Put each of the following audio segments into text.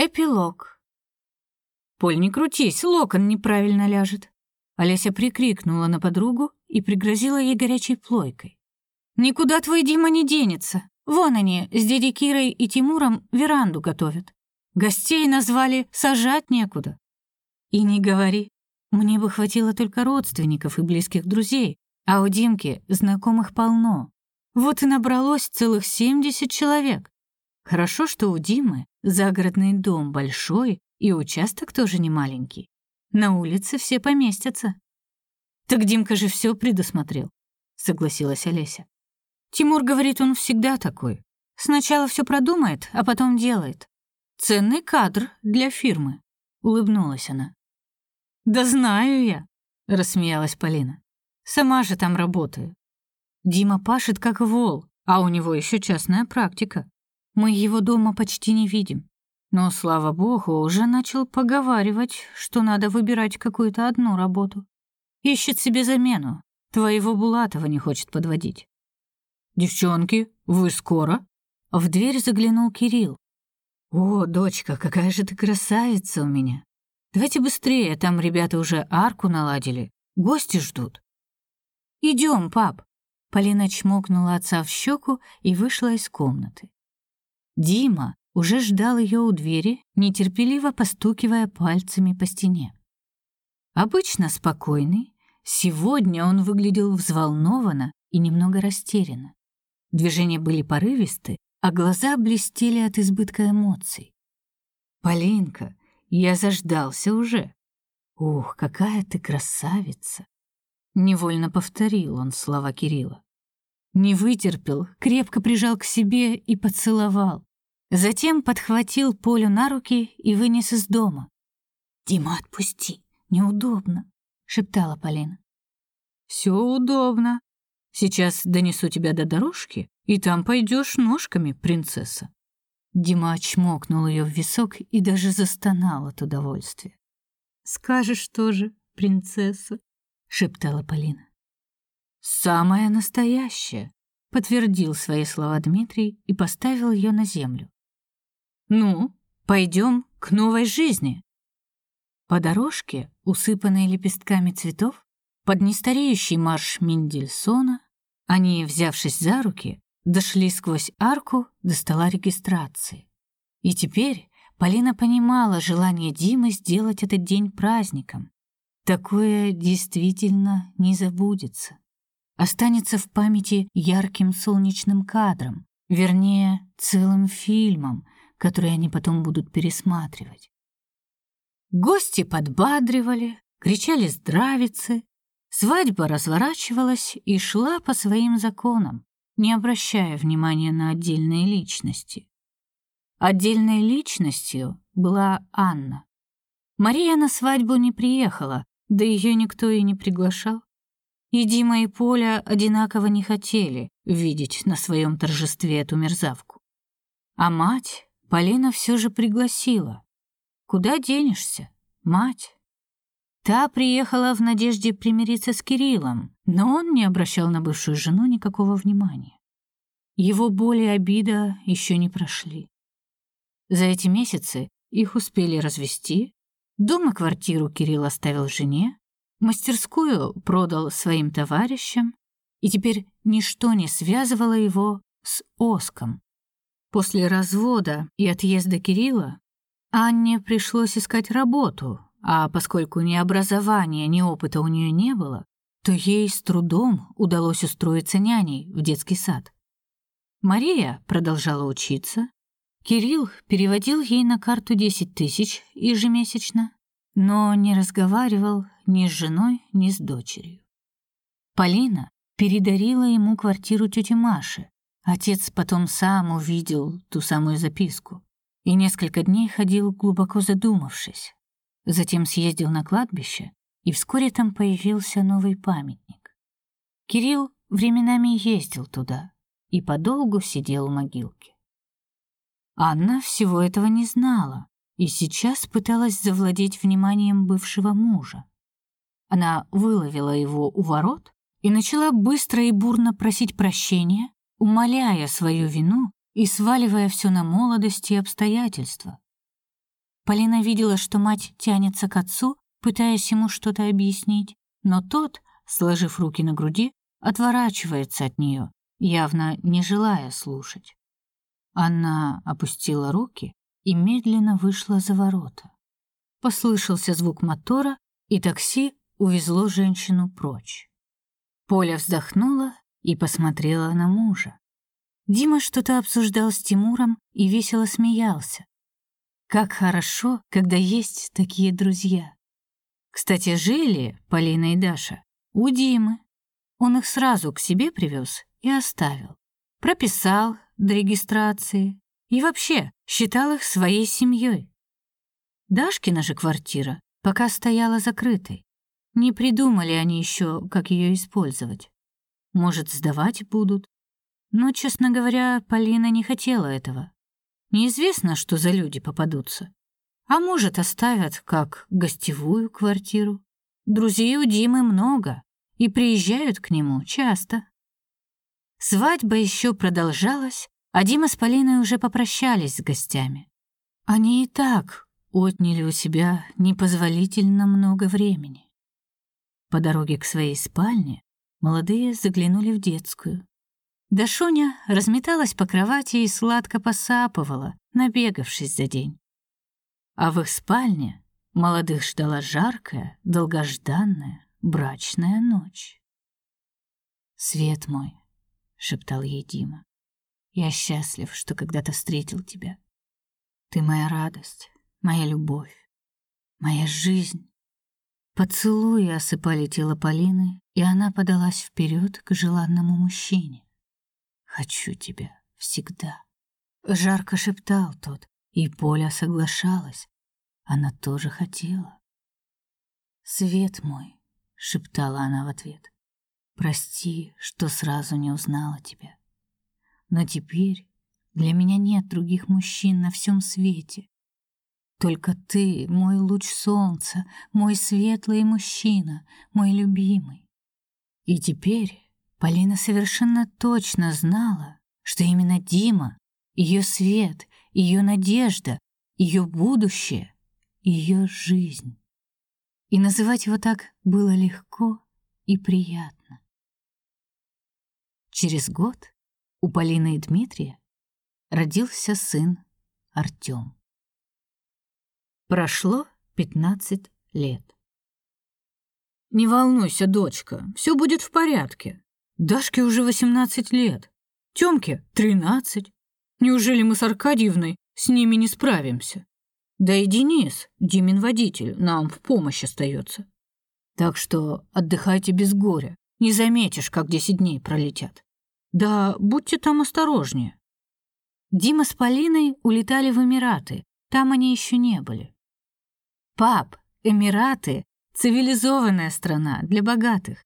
Эпилог. «Поль, не крутись, локон неправильно ляжет». Олеся прикрикнула на подругу и пригрозила ей горячей плойкой. «Никуда твой Дима не денется. Вон они, с дядей Кирой и Тимуром веранду готовят. Гостей назвали «сажать некуда». И не говори. Мне бы хватило только родственников и близких друзей, а у Димки знакомых полно. Вот и набралось целых 70 человек. Хорошо, что у Димы загородный дом большой и участок тоже не маленький. На улице все поместятся. Так Димка же все предусмотрел, согласилась Олеся. Тимур говорит, он всегда такой. Сначала все продумает, а потом делает. Ценный кадр для фирмы, улыбнулась она. Да знаю я, рассмеялась Полина. Сама же там работаю. Дима пашет как вол, а у него еще частная практика. Мы его дома почти не видим. Но, слава богу, уже начал поговаривать, что надо выбирать какую-то одну работу. Ищет себе замену. Твоего Булатова не хочет подводить. «Девчонки, вы скоро?» В дверь заглянул Кирилл. «О, дочка, какая же ты красавица у меня! Давайте быстрее, там ребята уже арку наладили. Гости ждут». «Идем, пап!» Полина чмокнула отца в щеку и вышла из комнаты. Дима уже ждал ее у двери, нетерпеливо постукивая пальцами по стене. Обычно спокойный, сегодня он выглядел взволнованно и немного растерянно. Движения были порывисты, а глаза блестели от избытка эмоций. «Полинка, я заждался уже. Ух, какая ты красавица!» Невольно повторил он слова Кирилла. Не вытерпел, крепко прижал к себе и поцеловал. Затем подхватил Полю на руки и вынес из дома. «Дима, отпусти, неудобно», — шептала Полина. «Все удобно. Сейчас донесу тебя до дорожки, и там пойдешь ножками, принцесса». Дима чмокнул ее в висок и даже застонал от удовольствия. «Скажешь тоже, принцесса», — шептала Полина. «Самая настоящая», — подтвердил свои слова Дмитрий и поставил ее на землю. Ну, пойдем к новой жизни. По дорожке, усыпанной лепестками цветов, под нестареющий марш Мендельсона, они, взявшись за руки, дошли сквозь арку до стола регистрации. И теперь Полина понимала желание Димы сделать этот день праздником. Такое действительно не забудется. Останется в памяти ярким солнечным кадром, вернее, целым фильмом — которые они потом будут пересматривать. Гости подбадривали, кричали здравицы, свадьба разворачивалась и шла по своим законам, не обращая внимания на отдельные личности. Отдельной личностью была Анна. Мария на свадьбу не приехала, да ее никто и не приглашал. И Дима и Поля одинаково не хотели видеть на своем торжестве эту мерзавку. А мать Полина все же пригласила. Куда денешься, мать? Та приехала в надежде примириться с Кириллом, но он не обращал на бывшую жену никакого внимания. Его боль и обида еще не прошли. За эти месяцы их успели развести, дом и квартиру Кирилл оставил жене, мастерскую продал своим товарищам, и теперь ничто не связывало его с Оском, После развода и отъезда Кирилла Анне пришлось искать работу, а поскольку ни образования, ни опыта у нее не было, то ей с трудом удалось устроиться няней в детский сад. Мария продолжала учиться, Кирилл переводил ей на карту 10 тысяч ежемесячно, но не разговаривал ни с женой, ни с дочерью. Полина передарила ему квартиру тети Маши, Отец потом сам увидел ту самую записку и несколько дней ходил глубоко задумавшись. Затем съездил на кладбище, и вскоре там появился новый памятник. Кирилл временами ездил туда и подолгу сидел у могилки. Анна всего этого не знала и сейчас пыталась завладеть вниманием бывшего мужа. Она выловила его у ворот и начала быстро и бурно просить прощения умаляя свою вину и сваливая все на молодость и обстоятельства. Полина видела, что мать тянется к отцу, пытаясь ему что-то объяснить, но тот, сложив руки на груди, отворачивается от нее, явно не желая слушать. Она опустила руки и медленно вышла за ворота. Послышался звук мотора, и такси увезло женщину прочь. Поля вздохнула и посмотрела на мужа. Дима что-то обсуждал с Тимуром и весело смеялся. Как хорошо, когда есть такие друзья. Кстати, жили Полина и Даша у Димы. Он их сразу к себе привез и оставил. Прописал до регистрации и вообще считал их своей семьей. Дашкина же квартира пока стояла закрытой. Не придумали они еще, как ее использовать. Может, сдавать будут. Но, честно говоря, Полина не хотела этого. Неизвестно, что за люди попадутся. А может, оставят как гостевую квартиру. Друзей у Димы много, и приезжают к нему часто. Свадьба еще продолжалась, а Дима с Полиной уже попрощались с гостями. Они и так отняли у себя непозволительно много времени. По дороге к своей спальне молодые заглянули в детскую. Дашуня разметалась по кровати и сладко посапывала, набегавшись за день. А в их спальне молодых ждала жаркая, долгожданная брачная ночь. «Свет мой», — шептал ей Дима, — «я счастлив, что когда-то встретил тебя. Ты моя радость, моя любовь, моя жизнь. Поцелуи осыпали тело Полины, и она подалась вперед к желанному мужчине. «Хочу тебя всегда», — жарко шептал тот, и Поля соглашалась. Она тоже хотела. «Свет мой», — шептала она в ответ, — «прости, что сразу не узнала тебя. Но теперь для меня нет других мужчин на всем свете, только ты, мой луч солнца, мой светлый мужчина, мой любимый. И теперь Полина совершенно точно знала, что именно Дима, ее свет, ее надежда, ее будущее, ее жизнь. И называть его так было легко и приятно. Через год у Полины и Дмитрия родился сын Артём. Прошло 15 лет. Не волнуйся, дочка, все будет в порядке. Дашке уже 18 лет, Тёмке 13. Неужели мы с Аркадьевной с ними не справимся? Да и Денис, Димин водитель, нам в помощь остается. Так что отдыхайте без горя. Не заметишь, как 10 дней пролетят. Да будьте там осторожнее. Дима с Полиной улетали в Эмираты. Там они еще не были. Пап, Эмираты — цивилизованная страна для богатых.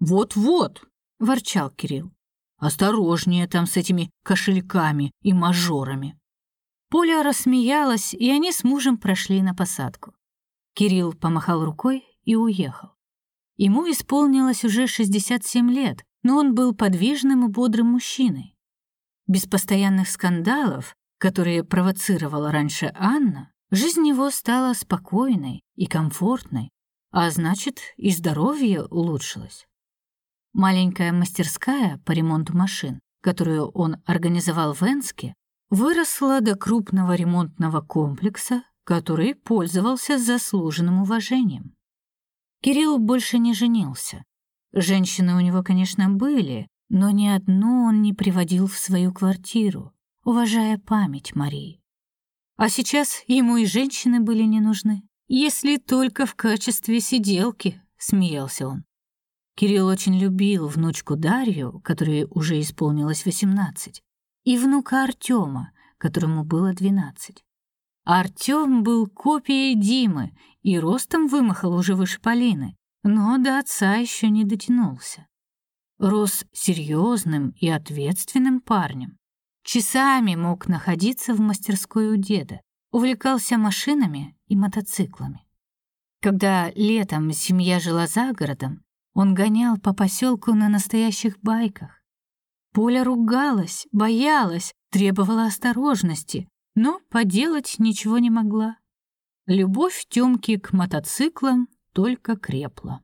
Вот-вот, ворчал Кирилл. Осторожнее там с этими кошельками и мажорами. Поля рассмеялась, и они с мужем прошли на посадку. Кирилл помахал рукой и уехал. Ему исполнилось уже 67 лет, но он был подвижным и бодрым мужчиной. Без постоянных скандалов, которые провоцировала раньше Анна, Жизнь его стала спокойной и комфортной, а значит, и здоровье улучшилось. Маленькая мастерская по ремонту машин, которую он организовал в Энске, выросла до крупного ремонтного комплекса, который пользовался заслуженным уважением. Кирилл больше не женился. Женщины у него, конечно, были, но ни одну он не приводил в свою квартиру, уважая память Марии. А сейчас ему и женщины были не нужны, если только в качестве сиделки, смеялся он. Кирилл очень любил внучку Дарью, которой уже исполнилось 18, и внука Артема, которому было 12. Артем был копией Димы и ростом вымахал уже выше Полины, но до отца еще не дотянулся. Рос серьезным и ответственным парнем. Часами мог находиться в мастерской у деда, увлекался машинами и мотоциклами. Когда летом семья жила за городом, он гонял по поселку на настоящих байках. Поля ругалась, боялась, требовала осторожности, но поделать ничего не могла. Любовь Тёмки к мотоциклам только крепла.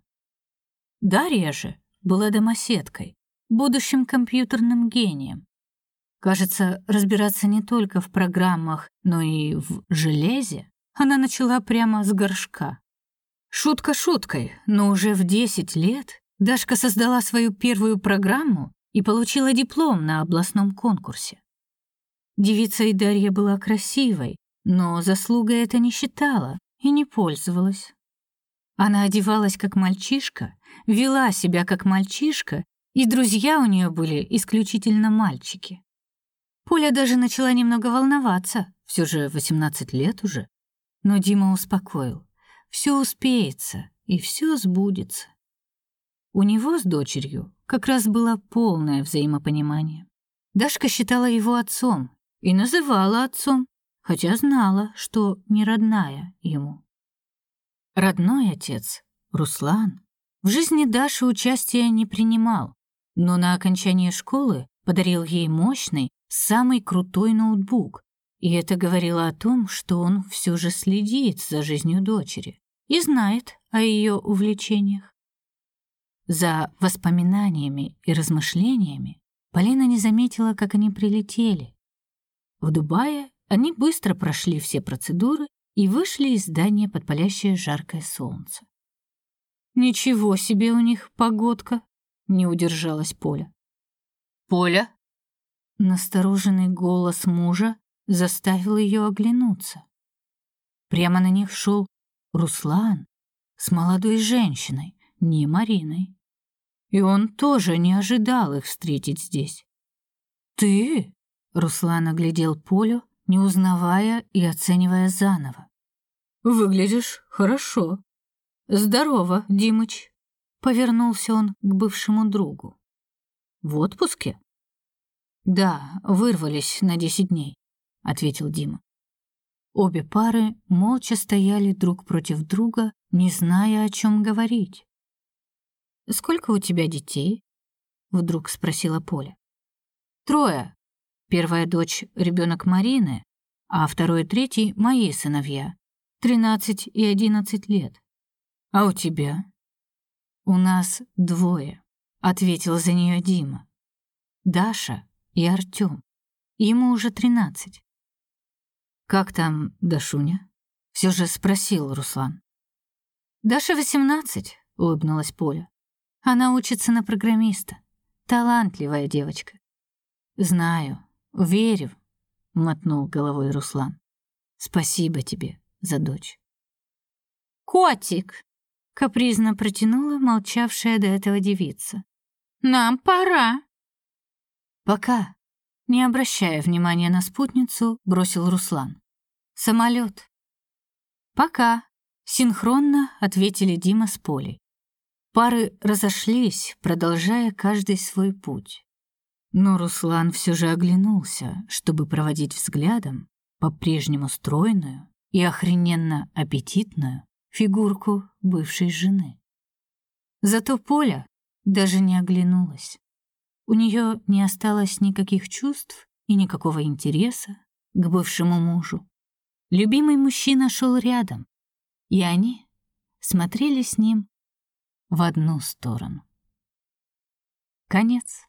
Дарья же была домоседкой, будущим компьютерным гением. Кажется, разбираться не только в программах, но и в железе она начала прямо с горшка. Шутка шуткой, но уже в 10 лет Дашка создала свою первую программу и получила диплом на областном конкурсе. Девица и Дарья была красивой, но заслугой это не считала и не пользовалась. Она одевалась как мальчишка, вела себя как мальчишка, и друзья у нее были исключительно мальчики. Поля даже начала немного волноваться, все же 18 лет уже. Но Дима успокоил. Все успеется, и все сбудется. У него с дочерью как раз было полное взаимопонимание. Дашка считала его отцом и называла отцом, хотя знала, что не родная ему. Родной отец, Руслан, в жизни Даши участия не принимал, но на окончание школы подарил ей мощный, самый крутой ноутбук, и это говорило о том, что он все же следит за жизнью дочери и знает о ее увлечениях. За воспоминаниями и размышлениями Полина не заметила, как они прилетели. В Дубае они быстро прошли все процедуры и вышли из здания под палящее жаркое солнце. «Ничего себе у них погодка!» — не удержалась Поля. «Поля?» Настороженный голос мужа заставил ее оглянуться. Прямо на них шел Руслан с молодой женщиной, не Мариной. И он тоже не ожидал их встретить здесь. «Ты?» — Руслан оглядел Полю, не узнавая и оценивая заново. «Выглядишь хорошо. Здорово, Димыч!» — повернулся он к бывшему другу. «В отпуске?» «Да, вырвались на десять дней», — ответил Дима. Обе пары молча стояли друг против друга, не зная, о чем говорить. «Сколько у тебя детей?» — вдруг спросила Поля. «Трое. Первая дочь — ребенок Марины, а второй и третий — мои сыновья, тринадцать и одиннадцать лет. А у тебя?» «У нас двое», — ответил за нее Дима. «Даша и Артём. Ему уже тринадцать. «Как там Дашуня?» — все же спросил Руслан. «Даша восемнадцать», — улыбнулась Поля. «Она учится на программиста. Талантливая девочка». «Знаю, верю», — мотнул головой Руслан. «Спасибо тебе за дочь». «Котик!» — капризно протянула молчавшая до этого девица. «Нам пора». «Пока», не обращая внимания на спутницу, бросил Руслан. Самолет. Пока. Синхронно ответили Дима с Полей. Пары разошлись, продолжая каждый свой путь. Но Руслан все же оглянулся, чтобы проводить взглядом по-прежнему стройную и охрененно аппетитную фигурку бывшей жены. Зато Поля даже не оглянулась. У нее не осталось никаких чувств и никакого интереса к бывшему мужу. Любимый мужчина шел рядом, и они смотрели с ним в одну сторону. Конец.